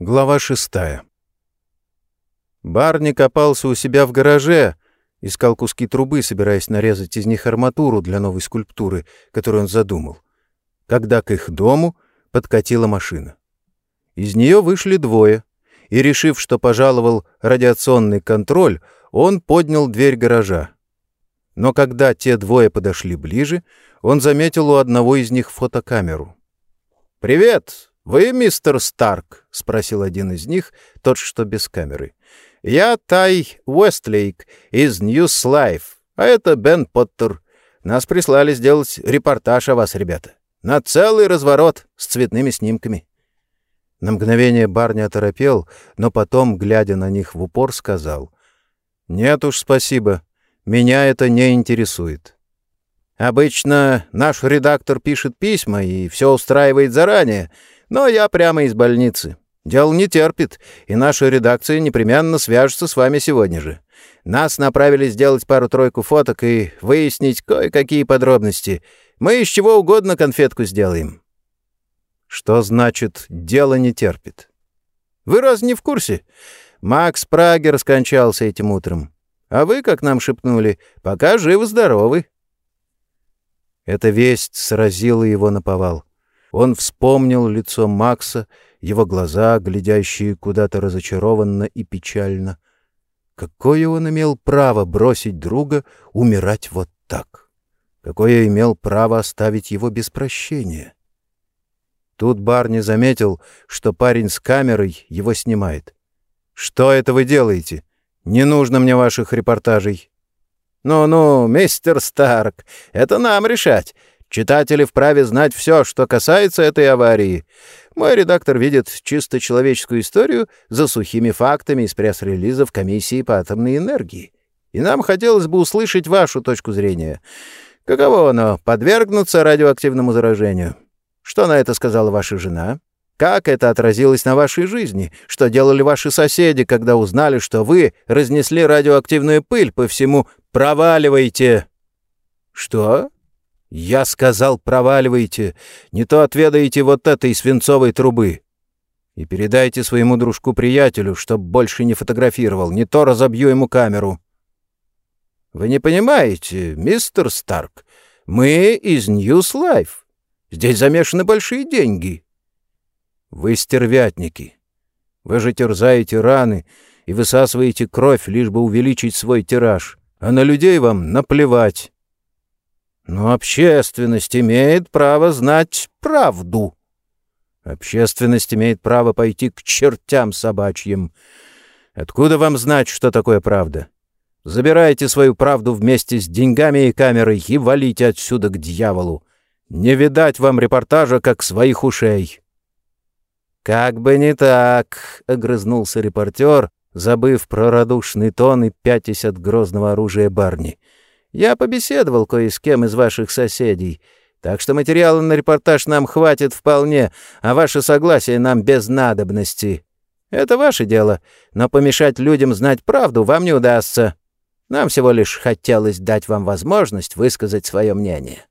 Глава шестая. Барни копался у себя в гараже, искал куски трубы, собираясь нарезать из них арматуру для новой скульптуры, которую он задумал. Когда к их дому подкатила машина. Из нее вышли двое, и, решив, что пожаловал радиационный контроль, он поднял дверь гаража. Но когда те двое подошли ближе, он заметил у одного из них фотокамеру. «Привет!» «Вы мистер Старк?» — спросил один из них, тот, что без камеры. «Я Тай Уэстлейк из News Life, а это Бен Поттер. Нас прислали сделать репортаж о вас, ребята. На целый разворот с цветными снимками». На мгновение Барни оторопел, но потом, глядя на них в упор, сказал. «Нет уж, спасибо. Меня это не интересует». «Обычно наш редактор пишет письма и все устраивает заранее». Но я прямо из больницы. Дело не терпит, и наша редакция непременно свяжется с вами сегодня же. Нас направили сделать пару-тройку фоток и выяснить кое-какие подробности. Мы из чего угодно конфетку сделаем». «Что значит «дело не терпит»?» «Вы раз не в курсе? Макс Прагер скончался этим утром. А вы, как нам шепнули, пока живы-здоровы». Эта весть сразила его на повал. Он вспомнил лицо Макса, его глаза, глядящие куда-то разочарованно и печально. Какое он имел право бросить друга умирать вот так? Какое имел право оставить его без прощения? Тут Барни заметил, что парень с камерой его снимает. «Что это вы делаете? Не нужно мне ваших репортажей». «Ну-ну, мистер Старк, это нам решать. Читатели вправе знать все, что касается этой аварии. Мой редактор видит чисто человеческую историю за сухими фактами из пресс-релизов Комиссии по атомной энергии. И нам хотелось бы услышать вашу точку зрения. Каково оно — подвергнуться радиоактивному заражению? Что на это сказала ваша жена? Как это отразилось на вашей жизни? Что делали ваши соседи, когда узнали, что вы разнесли радиоактивную пыль по всему «Проваливайте»? Что? «Я сказал, проваливайте, не то отведаете вот этой свинцовой трубы. И передайте своему дружку-приятелю, чтоб больше не фотографировал, не то разобью ему камеру». «Вы не понимаете, мистер Старк, мы из News Life. Здесь замешаны большие деньги». «Вы стервятники. Вы же терзаете раны и высасываете кровь, лишь бы увеличить свой тираж, а на людей вам наплевать». Но общественность имеет право знать правду. Общественность имеет право пойти к чертям собачьим. Откуда вам знать, что такое правда? Забирайте свою правду вместе с деньгами и камерой и валите отсюда к дьяволу. Не видать вам репортажа, как своих ушей. «Как бы не так», — огрызнулся репортер, забыв про радушный тон и пятясь от грозного оружия Барни. Я побеседовал кое с кем из ваших соседей, так что материала на репортаж нам хватит вполне, а ваше согласие нам без надобности. Это ваше дело, но помешать людям знать правду вам не удастся. Нам всего лишь хотелось дать вам возможность высказать свое мнение».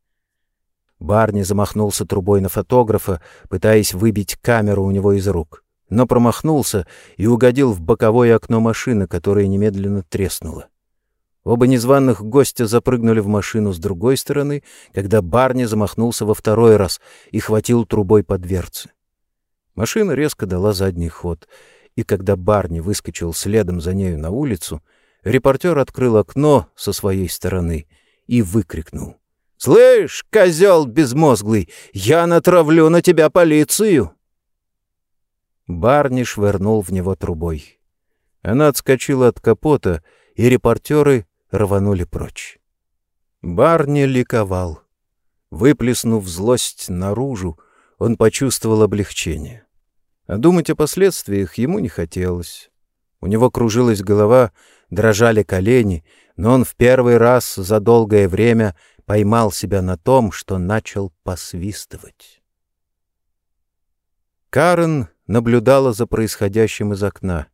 Барни замахнулся трубой на фотографа, пытаясь выбить камеру у него из рук, но промахнулся и угодил в боковое окно машины, которое немедленно треснуло. Оба незваных гостя запрыгнули в машину с другой стороны, когда Барни замахнулся во второй раз и хватил трубой по дверце. Машина резко дала задний ход, и когда Барни выскочил следом за нею на улицу, репортер открыл окно со своей стороны и выкрикнул. «Слышь, козел безмозглый, я натравлю на тебя полицию!» Барни швырнул в него трубой. Она отскочила от капота, и репортеры рванули прочь. Барни ликовал. Выплеснув злость наружу, он почувствовал облегчение. А думать о последствиях ему не хотелось. У него кружилась голова, дрожали колени, но он в первый раз за долгое время поймал себя на том, что начал посвистывать. Карен наблюдала за происходящим из окна,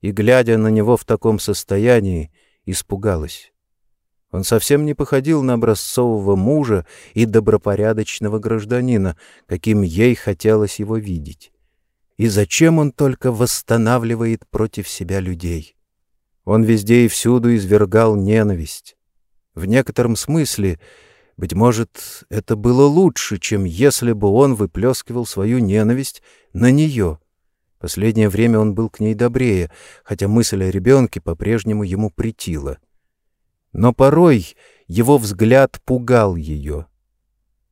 и, глядя на него в таком состоянии, испугалась. Он совсем не походил на образцового мужа и добропорядочного гражданина, каким ей хотелось его видеть. И зачем он только восстанавливает против себя людей? Он везде и всюду извергал ненависть. В некотором смысле, быть может, это было лучше, чем если бы он выплескивал свою ненависть на нее. Последнее время он был к ней добрее, хотя мысль о ребенке по-прежнему ему претила. Но порой его взгляд пугал ее.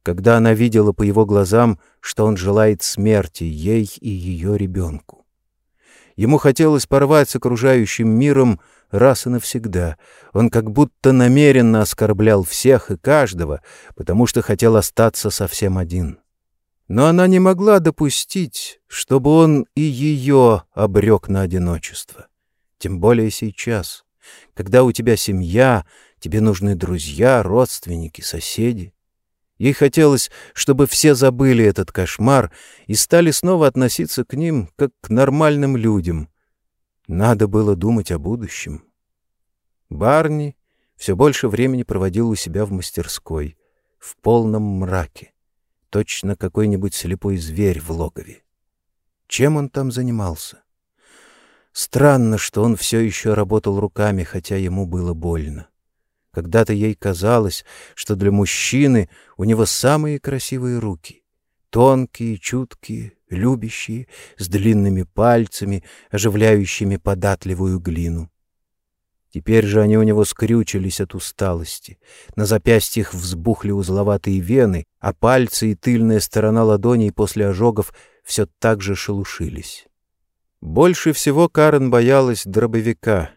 Когда она видела по его глазам, что он желает смерти ей и ее ребенку. Ему хотелось порвать с окружающим миром раз и навсегда. Он как будто намеренно оскорблял всех и каждого, потому что хотел остаться совсем один. Но она не могла допустить, чтобы он и ее обрек на одиночество. Тем более сейчас, когда у тебя семья, тебе нужны друзья, родственники, соседи. Ей хотелось, чтобы все забыли этот кошмар и стали снова относиться к ним, как к нормальным людям. Надо было думать о будущем. Барни все больше времени проводил у себя в мастерской, в полном мраке. Точно какой-нибудь слепой зверь в логове. Чем он там занимался? Странно, что он все еще работал руками, хотя ему было больно. Когда-то ей казалось, что для мужчины у него самые красивые руки. Тонкие, чуткие, любящие, с длинными пальцами, оживляющими податливую глину. Теперь же они у него скрючились от усталости. На запястьях взбухли узловатые вены, а пальцы и тыльная сторона ладоней после ожогов все так же шелушились. Больше всего Карен боялась дробовика.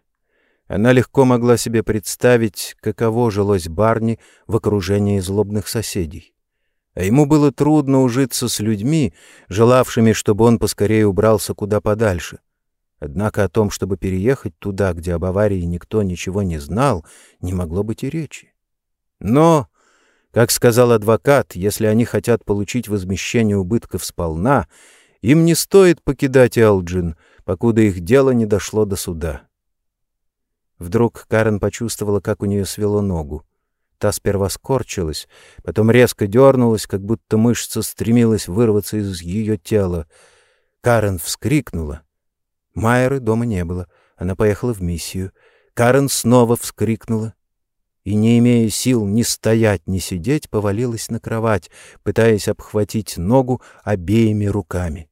Она легко могла себе представить, каково жилось Барни в окружении злобных соседей. А ему было трудно ужиться с людьми, желавшими, чтобы он поскорее убрался куда подальше. Однако о том, чтобы переехать туда, где об аварии никто ничего не знал, не могло быть и речи. Но, как сказал адвокат, если они хотят получить возмещение убытков сполна, им не стоит покидать Элджин, покуда их дело не дошло до суда. Вдруг Карен почувствовала, как у нее свело ногу. Та сперва скорчилась, потом резко дернулась, как будто мышца стремилась вырваться из ее тела. Карен вскрикнула. Майеры дома не было. Она поехала в миссию. Карен снова вскрикнула. И, не имея сил ни стоять, ни сидеть, повалилась на кровать, пытаясь обхватить ногу обеими руками.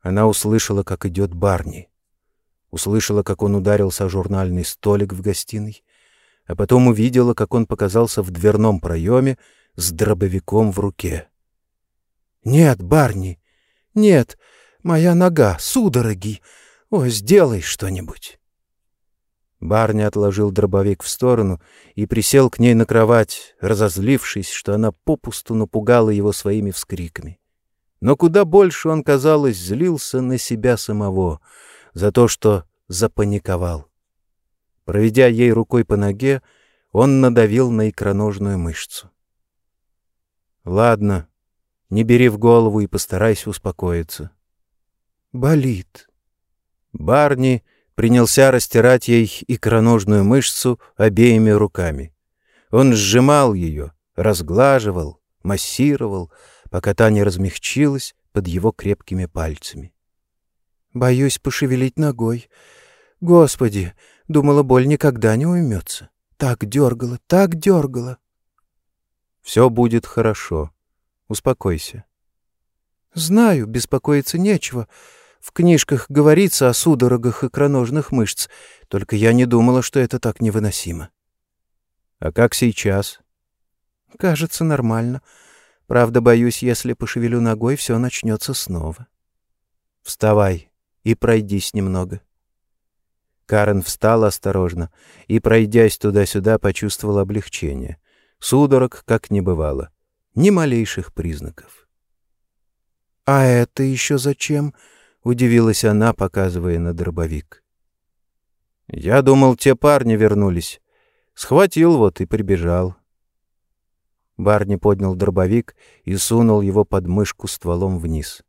Она услышала, как идет Барни. Услышала, как он ударился о журнальный столик в гостиной, а потом увидела, как он показался в дверном проеме с дробовиком в руке. «Нет, Барни, нет!» Моя нога, судороги. О, сделай что-нибудь. Барни отложил дробовик в сторону и присел к ней на кровать, разозлившись, что она попусту напугала его своими вскриками. Но куда больше он, казалось, злился на себя самого за то, что запаниковал. Проведя ей рукой по ноге, он надавил на икроножную мышцу. «Ладно, не бери в голову и постарайся успокоиться болит. Барни принялся растирать ей икроножную мышцу обеими руками. Он сжимал ее, разглаживал, массировал, пока та не размягчилась под его крепкими пальцами. «Боюсь пошевелить ногой. Господи, думала, боль никогда не уймется. Так дергала, так дергала». «Все будет хорошо. Успокойся». «Знаю, беспокоиться нечего». В книжках говорится о судорогах икроножных мышц, только я не думала, что это так невыносимо. А как сейчас? Кажется, нормально. Правда, боюсь, если пошевелю ногой, все начнется снова. Вставай и пройдись немного. Карен встала осторожно и, пройдясь туда-сюда, почувствовала облегчение. Судорог как не бывало. Ни малейших признаков. — А это еще зачем? — удивилась она, показывая на дробовик. «Я думал, те парни вернулись. Схватил вот и прибежал». Барни поднял дробовик и сунул его под мышку стволом вниз.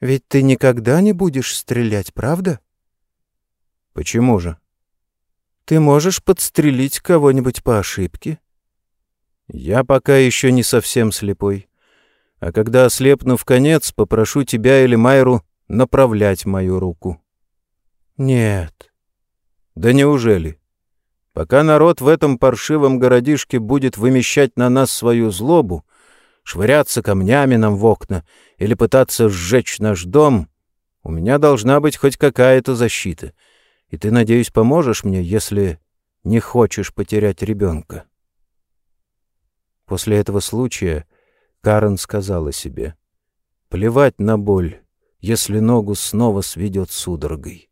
«Ведь ты никогда не будешь стрелять, правда?» «Почему же?» «Ты можешь подстрелить кого-нибудь по ошибке?» «Я пока еще не совсем слепой. А когда ослепну в конец, попрошу тебя или Майру направлять мою руку. Нет. Да неужели? Пока народ в этом паршивом городишке будет вымещать на нас свою злобу, швыряться камнями нам в окна или пытаться сжечь наш дом, у меня должна быть хоть какая-то защита. И ты, надеюсь, поможешь мне, если не хочешь потерять ребенка. После этого случая Карен сказала себе, «Плевать на боль, если ногу снова сведет судорогой.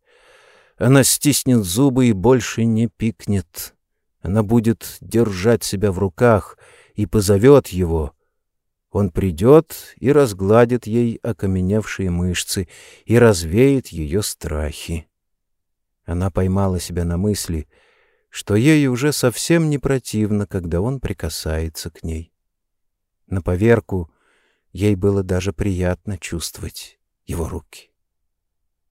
Она стиснет зубы и больше не пикнет. Она будет держать себя в руках и позовет его. Он придет и разгладит ей окаменевшие мышцы и развеет ее страхи. Она поймала себя на мысли, что ей уже совсем не противно, когда он прикасается к ней. На поверку ей было даже приятно чувствовать его руки.